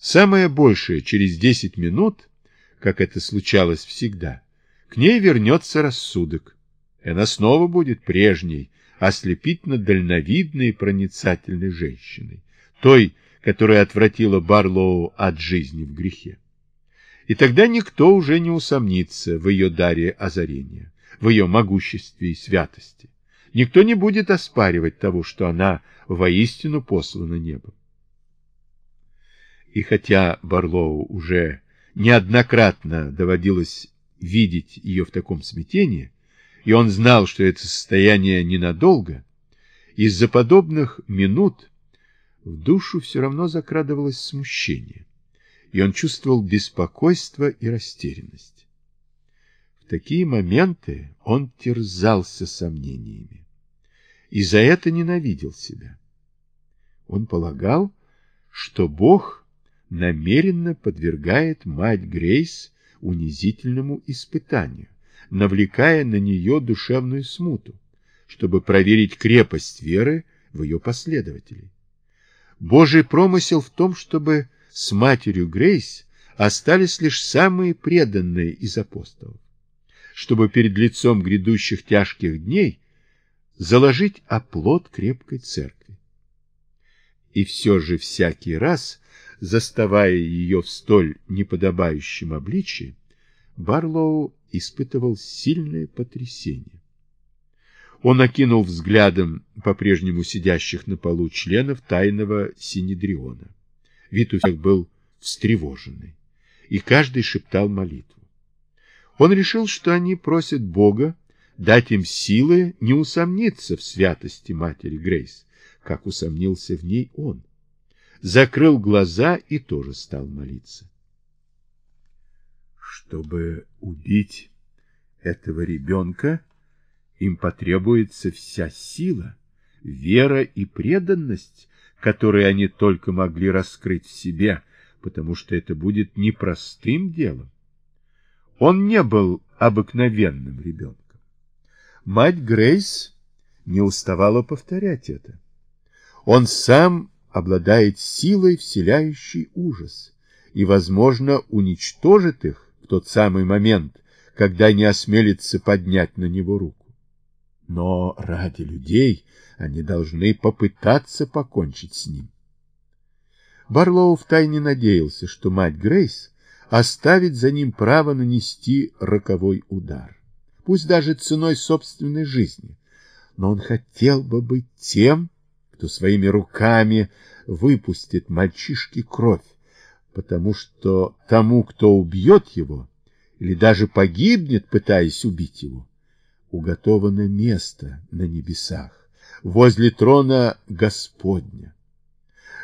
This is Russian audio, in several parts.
Самое большее, через 10 минут, как это случалось всегда, к ней вернется рассудок, и она снова будет прежней, ослепительно дальновидной и проницательной женщиной, той, которая отвратила Барлоу от жизни в грехе. И тогда никто уже не усомнится в ее даре озарения, в ее могуществе и святости. Никто не будет оспаривать того, что она воистину послана небом. И хотя Барлоу уже неоднократно доводилось видеть ее в таком смятении, и он знал, что это состояние ненадолго, из-за подобных минут в душу все равно закрадывалось смущение, и он чувствовал беспокойство и растерянность. В такие моменты он терзался сомнениями, и за это ненавидел себя. Он полагал, что Бог намеренно подвергает мать Грейс унизительному испытанию, навлекая на нее душевную смуту, чтобы проверить крепость веры в ее последователей. Божий промысел в том, чтобы с матерью Грейс остались лишь самые преданные из апостолов, чтобы перед лицом грядущих тяжких дней заложить оплот крепкой церкви. И все же всякий раз, заставая ее в столь неподобающем обличии, Барлоу испытывал сильное потрясение. Он окинул взглядом по-прежнему сидящих на полу членов тайного Синедриона. Вид у всех был встревоженный, и каждый шептал молитву. Он решил, что они просят Бога дать им силы не усомниться в святости матери Грейс, как усомнился в ней он. Закрыл глаза и тоже стал молиться. Чтобы убить этого ребенка, им потребуется вся сила, вера и преданность, которые они только могли раскрыть в себе, потому что это будет непростым делом. Он не был обыкновенным ребенком. Мать Грейс не уставала повторять это. Он сам обладает силой, вселяющей ужас, и, возможно, уничтожит их в тот самый момент, когда не осмелится поднять на него руку. Но ради людей они должны попытаться покончить с ним. Барлоу втайне надеялся, что мать Грейс оставит за ним право нанести роковой удар, пусть даже ценой собственной жизни. Но он хотел бы быть тем, кто своими руками выпустит мальчишке кровь, потому что тому, кто убьет его, или даже погибнет, пытаясь убить его, уготовано место на небесах, возле трона Господня.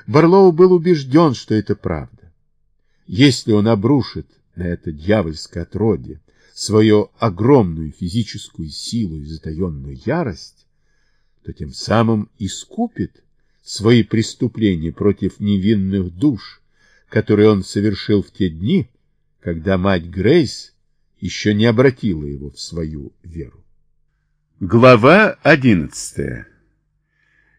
Барлоу был убежден, что это правда. Если он обрушит на это дьявольское отродье свою огромную физическую силу и затаенную ярость, то тем самым искупит свои преступления против невинных душ, которые он совершил в те дни, когда мать Грейс еще не обратила его в свою веру. Глава одиннадцатая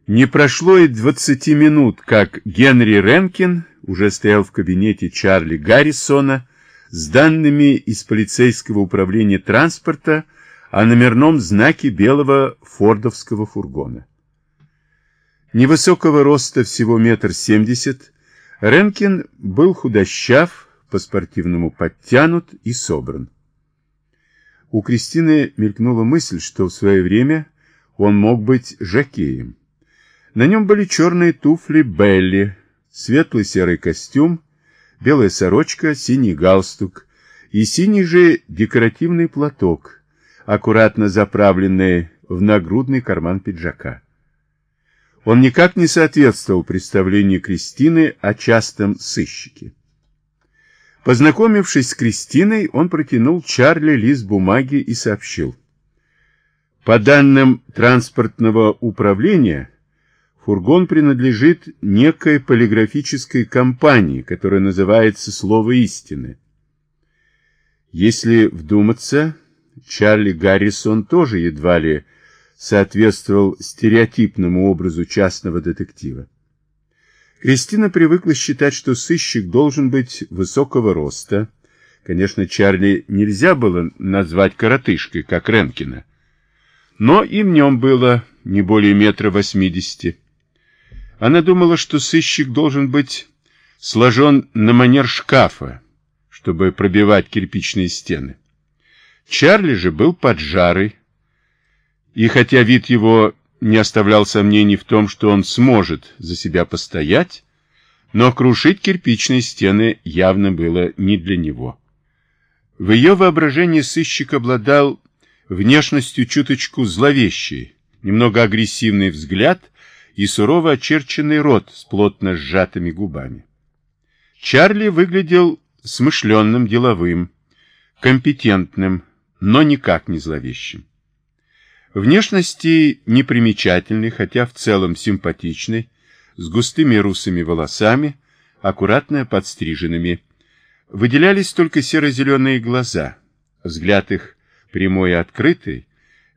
Не прошло и двадцати минут, как Генри Ренкин уже стоял в кабинете Чарли Гаррисона с данными из полицейского управления транспорта о номерном знаке белого фордовского фургона. Невысокого роста всего метр семьдесят, Ренкин был худощав, по-спортивному подтянут и собран. У Кристины мелькнула мысль, что в свое время он мог быть жакеем. На нем были черные туфли Белли, светлый серый костюм, белая сорочка, синий галстук и синий же декоративный платок, аккуратно заправленный в нагрудный карман пиджака. Он никак не соответствовал представлению Кристины о частом сыщике. Познакомившись с Кристиной, он протянул Чарли лист бумаги и сообщил. По данным транспортного управления, фургон принадлежит некой полиграфической компании, которая называется «Слово истины». Если вдуматься, Чарли Гаррисон тоже едва ли соответствовал стереотипному образу частного детектива. Кристина привыкла считать, что сыщик должен быть высокого роста. Конечно, Чарли нельзя было назвать коротышкой, как Ренкина. Но и в нем было не более метра восьмидесяти. Она думала, что сыщик должен быть сложен на манер шкафа, чтобы пробивать кирпичные стены. Чарли же был поджарый, и хотя вид его не оставлял сомнений в том, что он сможет за себя постоять, но крушить кирпичные стены явно было не для него. В ее воображении сыщик обладал внешностью чуточку зловещей, немного агрессивный взгляд и сурово очерченный рот с плотно сжатыми губами. Чарли выглядел смышленным, деловым, компетентным, но никак не зловещим. Внешности непримечательный, хотя в целом симпатичный, с густыми русыми волосами, аккуратно подстриженными. Выделялись только серо-зеленые глаза. Взгляд их прямой и открытый.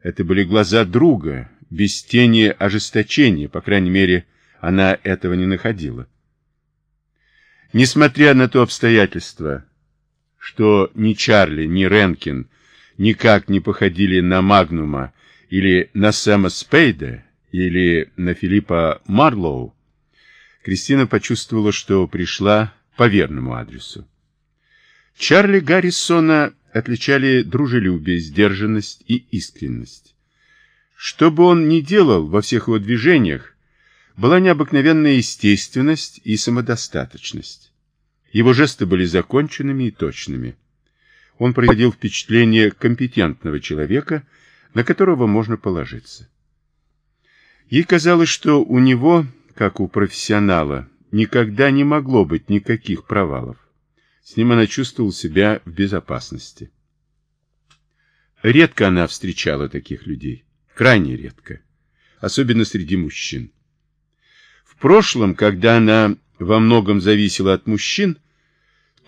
Это были глаза друга, без тени ожесточения, по крайней мере, она этого не находила. Несмотря на то обстоятельство, что ни Чарли, ни Ренкин никак не походили на Магнума или на Сэма Спейда, или на Филиппа Марлоу, Кристина почувствовала, что пришла по верному адресу. Чарли Гаррисона отличали дружелюбие, сдержанность и искренность. Что бы он ни делал во всех его движениях, была необыкновенная естественность и самодостаточность. Его жесты были законченными и точными. Он производил впечатление компетентного человека, на которого можно положиться. Ей казалось, что у него, как у профессионала, никогда не могло быть никаких провалов. С ним она чувствовала себя в безопасности. Редко она встречала таких людей, крайне редко, особенно среди мужчин. В прошлом, когда она во многом зависела от мужчин,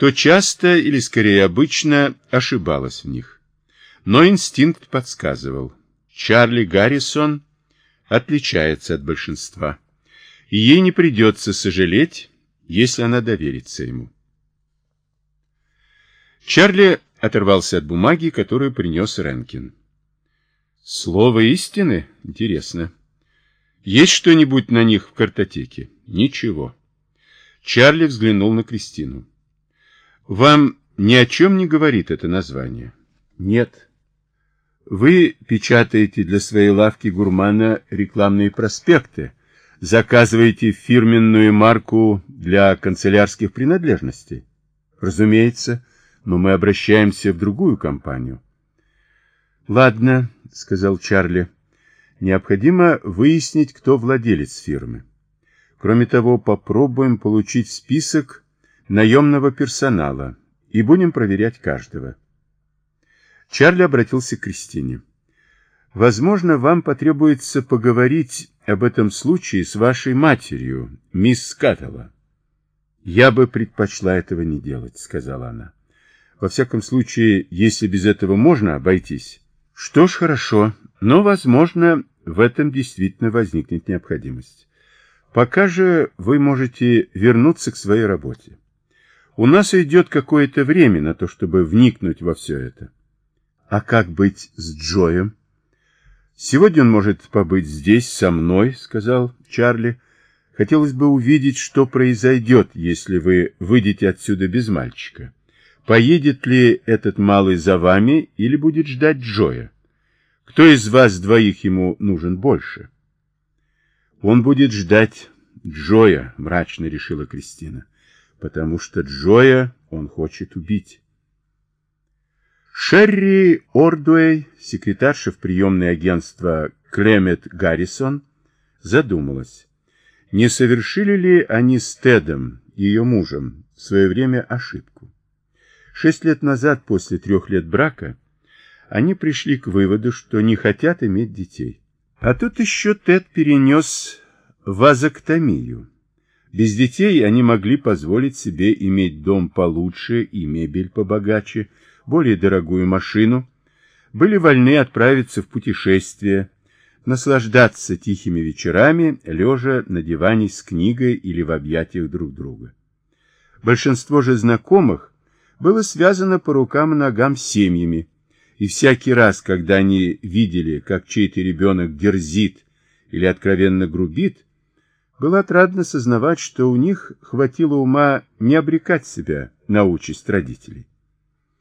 то часто, или скорее обычно, ошибалась в них. Но инстинкт подсказывал. Чарли Гаррисон отличается от большинства, и ей не придется сожалеть, если она доверится ему. Чарли оторвался от бумаги, которую принес Ренкин. Слово истины? Интересно. Есть что-нибудь на них в картотеке? Ничего. Чарли взглянул на Кристину. Вам ни о чем не говорит это название? Нет. Вы печатаете для своей лавки гурмана рекламные проспекты, заказываете фирменную марку для канцелярских принадлежностей? Разумеется, но мы обращаемся в другую компанию. Ладно, сказал Чарли, необходимо выяснить, кто владелец фирмы. Кроме того, попробуем получить список наемного персонала и будем проверять каждого. Чарли обратился к Кристине. Возможно, вам потребуется поговорить об этом случае с вашей матерью, мисс Скаттелла. Я бы предпочла этого не делать, сказала она. Во всяком случае, если без этого можно обойтись. Что ж, хорошо, но, возможно, в этом действительно возникнет необходимость. Пока же вы можете вернуться к своей работе. У нас идет какое-то время на то, чтобы вникнуть во все это. А как быть с Джоем? Сегодня он может побыть здесь со мной, сказал Чарли. Хотелось бы увидеть, что произойдет, если вы выйдете отсюда без мальчика. Поедет ли этот малый за вами или будет ждать Джоя? Кто из вас двоих ему нужен больше? Он будет ждать Джоя, мрачно решила Кристина, потому что Джоя он хочет убить. Шерри Ордуэй, секретарша в приемное агентство Клемет Гаррисон, задумалась, не совершили ли они с Тедом, ее мужем, в свое время ошибку. Шесть лет назад, после трех лет брака, они пришли к выводу, что не хотят иметь детей. А тут еще Тед перенес вазоктомию. Без детей они могли позволить себе иметь дом получше и мебель побогаче, более дорогую машину, были вольны отправиться в путешествие, наслаждаться тихими вечерами, лежа на диване с книгой или в объятиях друг друга. Большинство же знакомых было связано по рукам и ногам семьями, и всякий раз, когда они видели, как чей-то ребенок дерзит или откровенно грубит, было отрадно сознавать, что у них хватило ума не обрекать себя на участь родителей.